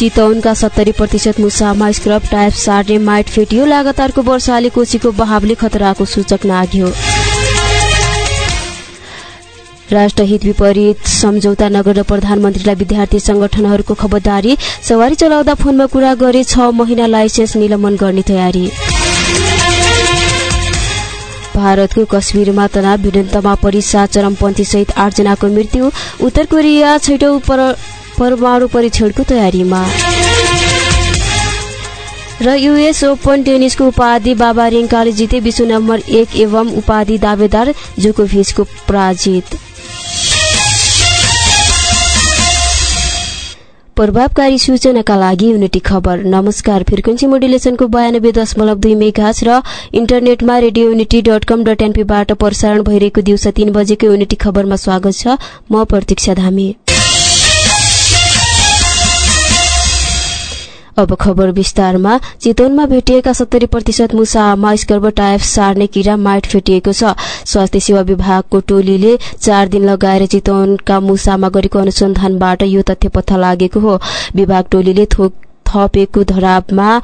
चितौनका सत्तरी प्रतिशत मुसामा स्क्रब टाइप सार्ने माइट फेटियो लगातारको वर्षाले कोशीको बहावले खतराको सूचक नाग्यो राष्ट्रहित विपरीत सम्झौता नगरेर प्रधानमन्त्रीलाई विद्यार्थी संगठनहरूको खबरदारी सवारी चलाउँदा फोनमा कुरा गरे छ महिना लाइसेन्स निलम्बन गर्ने तयारी। भारतको कश्मीरमा तनाव भिडन्तमा परि सात चरमपन्थी सहित आठजनाको मृत्यु उत्तर कोरिया छैटौं परमाणु परीक्षणको तयारीमा। र युएस ओपन टेनिसको उपाधि बाबा रिङ्काले जिते विश्व नम्बर एक एवं उपाधि दावेदार जोकोभिचको पराजित। प्रभावकारी सूचनाका लागि युनिटी खबर। नमस्कार फ्रिक्वेन्सी मोडुलेसनको बयानब्बे दशमलव दुई मेघाज र इन्टरनेटमा radio unity dot com dot एनपीबाट प्रसारण भइरहेको दिउँसो तीन बजेको युनिटी खबरमा स्वागत छ। म प्रतीक्षा धामी। अब खबर विस्तारमा। चितवनमा भेटिएका सत्तरी प्रतिशत मुसामा टाइप सार्ने किरा माइट फेटिएको छ। स्वास्थ्य सेवा विभागको टोलीले चार दिन लगाएर चितवनका मुसामा गरेको अनुसन्धानबाट यो तथ्य पत्ता लागेको हो। विभाग टोलीले थपेको धरापमा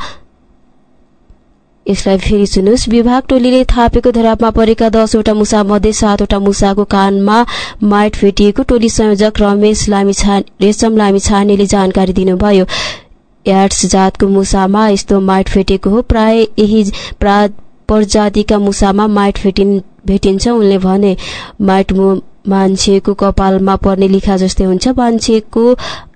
यसलाई फेरि सुन्नुहोस्। विभाग टोलीले थापेको धरापमा परेका दसवटा मुसा मध्ये सातवटा मुसाको कानमा माइट फेटिएको टोली संयोजक रमेश रेशम लामी छानेले जानकारी दिनुभयो। एड्स जातको मुसामा यस्तो माइट फेटेको हो। प्राय यही प्रजातिका मुसामा माइट फेटिन भेटिन्छ। उनले भने माइट मान्छेको कपालमा पर्ने लिखा जस्तै हुन्छ। मान्छेको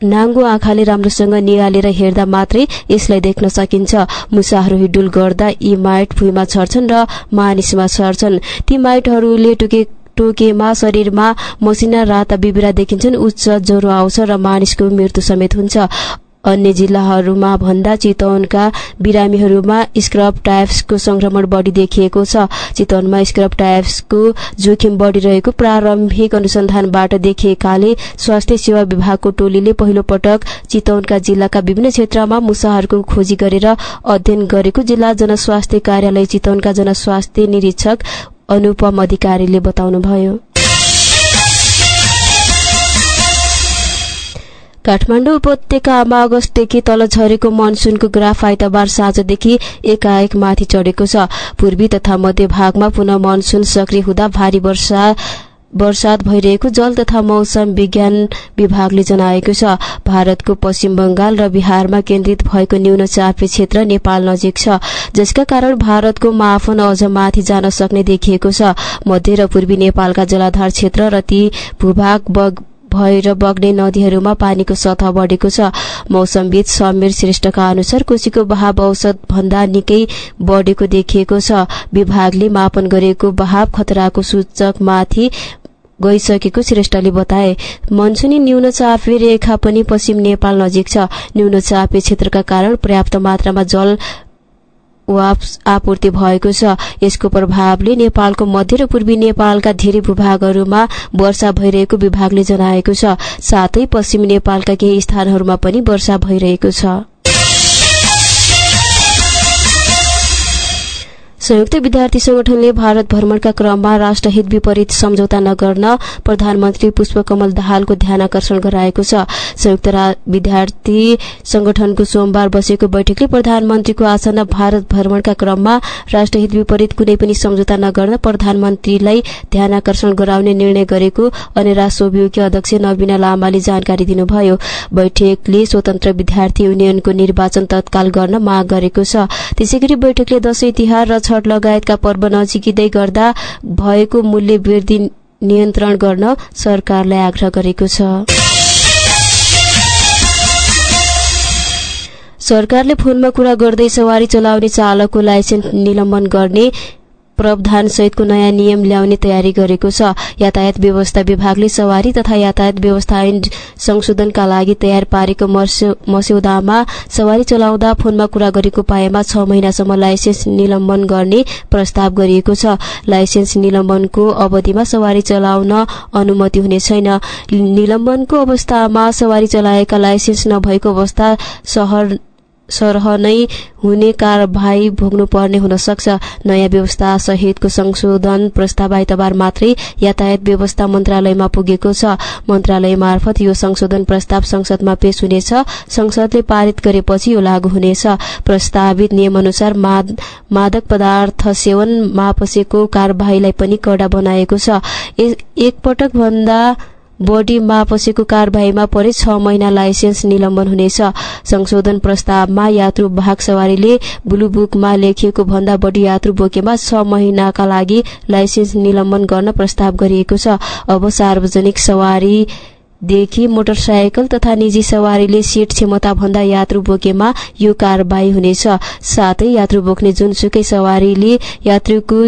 नाङ्गो आँखाले राम्रोसँग निहालेर हेर्दा मात्रै यसलाई देख्न सकिन्छ। मुसाहरू हिडुल गर्दा यी माइट भुइँमा छर्छन् र मानिसमा छर्छन्। ती माइटहरूले टुके टोकेमा शरीरमा मसिना राता बिबिरा देखिन्छन्। उच्च ज्वरो आउँछ र मानिसको मृत्यु समेत हुन्छ। अन्य जिल्लाहरूमा भन्दा चितवनका बिरामीहरूमा स्क्रब टाइप्सको संक्रमण बढी देखिएको छ। चितवनमा स्क्रब टाइप्सको जोखिम बढ़िरहेको प्रारम्भिक अनुसन्धानबाट देखिएकाले स्वास्थ्य सेवा विभागको टोलीले पहिलो पटक चितवनका जिल्लाका विभिन्न क्षेत्रमा मुसाहरूको खोजी गरेर अध्ययन गरेको जिल्ला जनस्वास्थ्य कार्यालय चितवनका जनस्वास्थ्य निरीक्षक अनुपम अधिकारीले बताउनुभयो। काठमाडौँ उपत्यकामा अगस्तदेखि तल झरेको मनसुनको ग्राफ आइतबार साँझदेखि एकाएक माथि चढेको छ। पूर्वी तथा मध्य भागमा पुनः मनसुन सक्रिय हुँदा भारी वर्षा वर्षात भइरहेको जल तथा मौसम विज्ञान विभागले जनाएको छ। भारतको पश्चिम बंगाल र बिहारमा केन्द्रित भएको न्यून चापे क्षेत्र नेपाल नजिक छ जसका कारण भारतको माफन अझ माथि जान सक्ने देखिएको छ। मध्य र पूर्वी नेपालका जलाधार क्षेत्र र ती भूभाग भएर बग्ने नदीहरूमा पानीको सतह बढेको छ। मौसमविद समीर श्रेष्ठका अनुसार कोशीको बहाव औसत भन्दा निकै बढेको देखिएको छ। विभागले मापन गरेको बहाव खतराको सूचकमाथि गइसकेको श्रेष्ठले बताए। मनसुनी न्यून चापे रेखा पनि पश्चिम नेपाल नजिक छ। न्यून चापे क्षेत्रका कारण पर्याप्त मात्रामा जल आपूर्ति भएको छ। यसको प्रभावले नेपालको मध्य र पूर्वी नेपालका धेरै भूभागहरूमा वर्षा भइरहेको विभागले जनाएको छ। साथै पश्चिम नेपालका केही स्थानहरूमा पनि वर्षा भइरहेको छ। संयुक्त विद्यार्थी संगठनले भारत भ्रमणका क्रममा राष्ट्रहित विपरीत सम्झौता नगर्न प्रधानमन्त्री पुष्पकमल दाहालको ध्यान आकर्षण गराएको छ। संयुक्त विद्यार्थी संगठनको सोमबार बसेको बैठकले प्रधानमन्त्रीको आसन्न भारत भ्रमणका क्रममा राष्ट्रहित विपरीत कुनै पनि सम्झौता नगर्न प्रधानमन्त्रीलाई ध्यान आकर्षण गराउने निर्णय गरेको अनेरा सोभियोकी अध्यक्ष नवीना लामाले जानकारी दिनुभयो। बैठकले स्वतन्त्र विद्यार्थी युनियनको निर्वाचन तत्काल गर्न माग गरेको छ। त्यसैगरी बैठकले दशैं तिहार र छठ लगायतका पर्व नजिकिँदै गर्दा भएको मूल्य वृद्धि नियन्त्रण गर्न सरकारलाई आग्रह गरेको छ। सरकारले फोनमा कुरा गर्दै सवारी चलाउने चालकको लाइसेन्स निलम्बन गर्ने प्रावधान सहितको नयाँ नियम ल्याउने तयारी गरेको छ। यातायात व्यवस्था विभागले सवारी तथा यातायात व्यवस्था ऐन संशोधनका लागि तयार पारेको मस्यौदामा सवारी चलाउँदा फोनमा कुरा गरेको पाएमा छ महिनासम्म लाइसेन्स निलम्बन गर्ने प्रस्ताव गरिएको छ। लाइसेन्स निलम्बनको अवधिमा सवारी चलाउन अनुमति हुने छैन। निलम्बनको अवस्थामा सवारी चलाएका लाइसेन्स नभएको अवस्था शहर सरह नै हुने कारवाही भोग्नुपर्ने हुन सक्छ। नयाँ व्यवस्था सहितको संशोधन प्रस्ताव आइतबार मात्रै यातायात व्यवस्था मन्त्रालयमा पुगेको छ। मन्त्रालय मार्फत यो संशोधन प्रस्ताव संसदमा पेश हुनेछ। संसदले पारित गरेपछि यो लागू हुनेछ। प्रस्तावित नियमअनुसार मादक पदार्थ सेवन मापसेको कार्यवाहीलाई पनि कडा बनाएको छ। एकपटक भन्दा बढी मापसेको कार्यवाहीमा परे छ महिना लाइसेन्स निलम्बन हुनेछ। संशोधन प्रस्तावमा यात्रु भाग सवारीले ब्लू बुकमा लेखिएको भन्दा बढी यात्रु बोकेमा छ महिनाका लागि लाइसेन्स निलम्बन गर्न प्रस्ताव गरिएको छ। अब सार्वजनिक सवारी देखि मोटरसाइकल तथा निजी सवारीले सीट क्षमता भन्दा यात्रु बोकेमा यो कार्यवाही हुनेछ। साथै यात्रु बोक्ने जुनसुकै सवारीले यात्रुको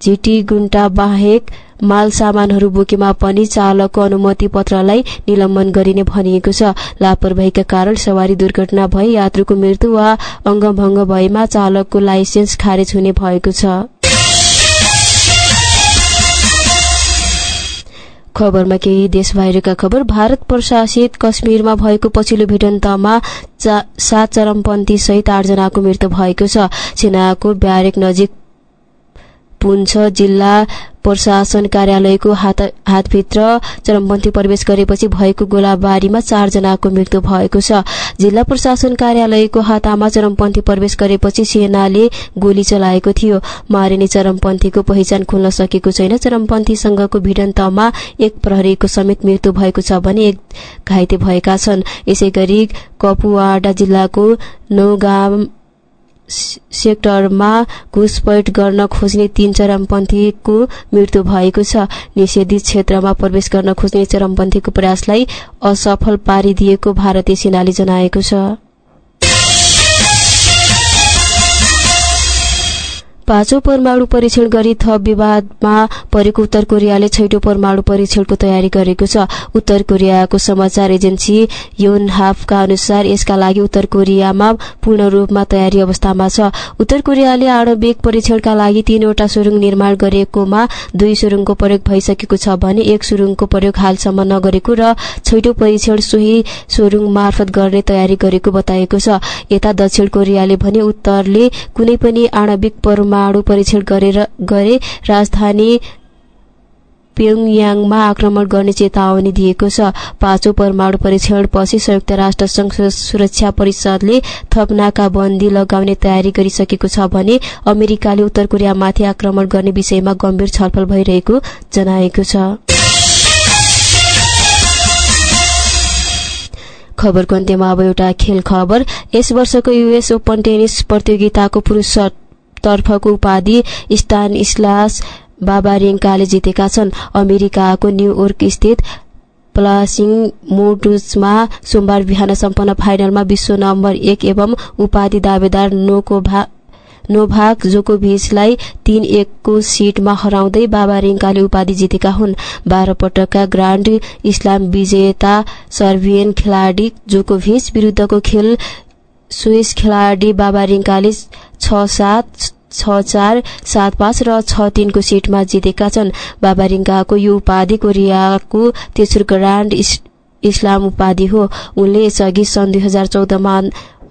झिटी गुन्टा बाहेक माल सामानहरू बोकेमा पनि चालकको अनुमति पत्रलाई निलम्बन गरिने भनिएको छ। लापरवाहीका कारण सवारी दुर्घटना भए यात्रुको मृत्यु वा अङ्गभङ्ग भएमा चालकको लाइसेन्स खारेज हुने भएको छ। खबरमा केही देश बाहिरका खबर। भारत प्रशासित कश्मीरमा भएको पछिल्लो भिडन्तमा सात चरमपन्थी सहित आठजनाको मृत्यु भएको छ। सेनाको ब्यारेक नजिक पुन्छ जिल्ला प्रशासन कार्यालयको हातभित्र चरमपन्थी प्रवेश गरेपछि भएको गोलाबारीमा चारजनाको मृत्यु भएको छ। जिल्ला प्रशासन कार्यालयको हातामा चरमपन्थी प्रवेश गरेपछि सेनाले गोली चलाएको थियो। मारिने चरमपन्थीको पहिचान खुल्न सकेको छैन। चरमपन्थीसँगको भिडन्तमा एक प्रहरीको समेत मृत्यु भएको छ भने एक घाइते भएका छन्। यसै गरी कपुवाडा जिल्लाको नौगाम सेक्टरमा घुसपैठ गर्न खोज्ने तीन चरमपन्थीको मृत्यु भएको छ। निषेधित क्षेत्रमा प्रवेश गर्न खोज्ने चरमपन्थीको प्रयासलाई असफल पारिदिएको भारतीय सेनाले जनाएको छ। पाँचौं परमाणु परीक्षण गरी थप विवादमा परेको उत्तर कोरियाले छैटौं परमाणु परीक्षणको तयारी गरेको छ। उत्तर कोरियाको समाचार एजेन्सी योन हाफका अनुसार यसका लागि उत्तर कोरियामा पूर्ण रूपमा तयारी अवस्थामा छ। उत्तर कोरियाले आणविक परीक्षणका लागि तीनवटा सुरुङ निर्माण गरेकोमा दुई सुरुङको प्रयोग भइसकेको छ भने एक सुरुङको प्रयोग हालसम्म नगरेको र छैटौं परीक्षण सोही सुरुङ मार्फत गर्ने तयारी गरेको बताएको छ। यता दक्षिण कोरियाले भने उत्तरले कुनै पनि आणविक परमाणु परमाणु परीक्षण गरेर गरे। राजधानी प्योङयाङमा आक्रमण गर्ने चेतावनी दिएको छ। पाँचौं परमाणु परीक्षणपछि संयुक्त राष्ट्र संघ सुरक्षा परिषदले थप नाकाबन्दी लगाउने तयारी गरिसकेको छ भने अमेरिकाले उत्तर कोरियामाथि आक्रमण गर्ने विषयमा गम्भीर छलफल भइरहेको जनाएको छ। खबरको अन्त्यमा अब एउटा खेल खबर। यस वर्षको युएस ओपन टेनिस प्रतियोगिताको पुरूष तर्फको उपाधि स्टान इस्लास बाबारेङ्काले जितेका छन्। अमेरिकाको न्यूयोर्क स्थित प्लासिङ मोडुसमा सोमबार बिहान सम्पन्न फाइनलमा विश्व नम्बर एक एवं उपाधि दावेदार नोकोभा नोभाक जोकोभिचलाई तीन एकको सिटमा हराउँदै बाबा रिङ्काले उपाधि जितेका हुन्। बाह्र पटकका ग्रान्ड इस्लाम विजेता सर्बियन खेलाडी जोकोभिच विरूद्धको खेल स्विस खेलाडी बाबा रिङ्काले छ सात छ चार सात पाँच र छ तीनको सिटमा जितेका छन्। बाबा रिङ्काको यो उपाधि कोरियाको तेस्रो ग्रान्ड इस्लाम उपाधि हो। उनले यसअघि सन् दुई हजार चौधमा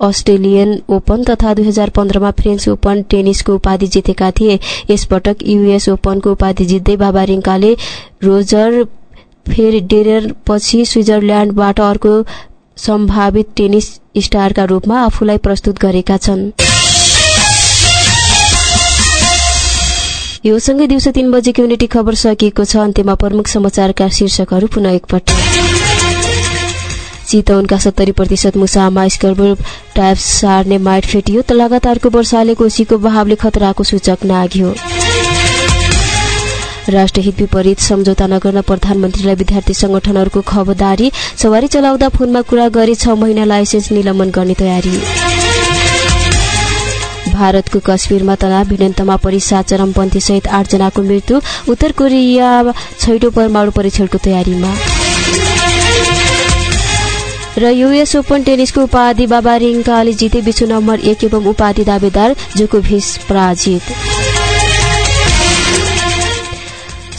अस्ट्रेलियन ओपन तथा दुई हजार पन्ध्रमा फ्रेन्च ओपन टेनिसको उपाधि जितेका थिए। यसपटक युएस ओपनको उपाधि जित्दै बाबा रिङ्काले रोजर फेडेरर पछि स्विजरल्याण्डबाट अर्को सम्भावित टेनिस स्टारका रूपमा आफूलाई प्रस्तुत गरेका छन्। यो सँगै दिउँसो तीन बजेको युनिटी खबर सकिएको छ। अन्त्यमा प्रमुख समाचारका शीर्षकहरू पुनः एकपल्ट। चितवनका सत्तरी प्रतिशत मुसामा स्कर्बर टाइप सार्ने माइट फेटियो त लगातारको वर्षाले कोशीको बहावले खतराको सूचक नाग्यो। राष्ट्रहित विपरीत सम्झौता नगर्न प्रधानमन्त्रीलाई विद्यार्थी संगठनहरूको खबरदारी सवारी चलाउँदा फोनमा कुरा गरी छ महिना लाइसेन्स निलम्बन गर्ने तयारी। भारतको कश्मीरमा तनाव भिडन्तमा परि सात चरमपन्थी सहित आठजनाको मृत्यु उत्तर कोरिया छैटौं परमाणु परीक्षणको तयारीमा। र युएस ओपन टेनिसको उपाधि बाबा रिङ्काले जिते विश्व नम्बर एक एवं उपाधि दावेदार जोकोभिस पराजित।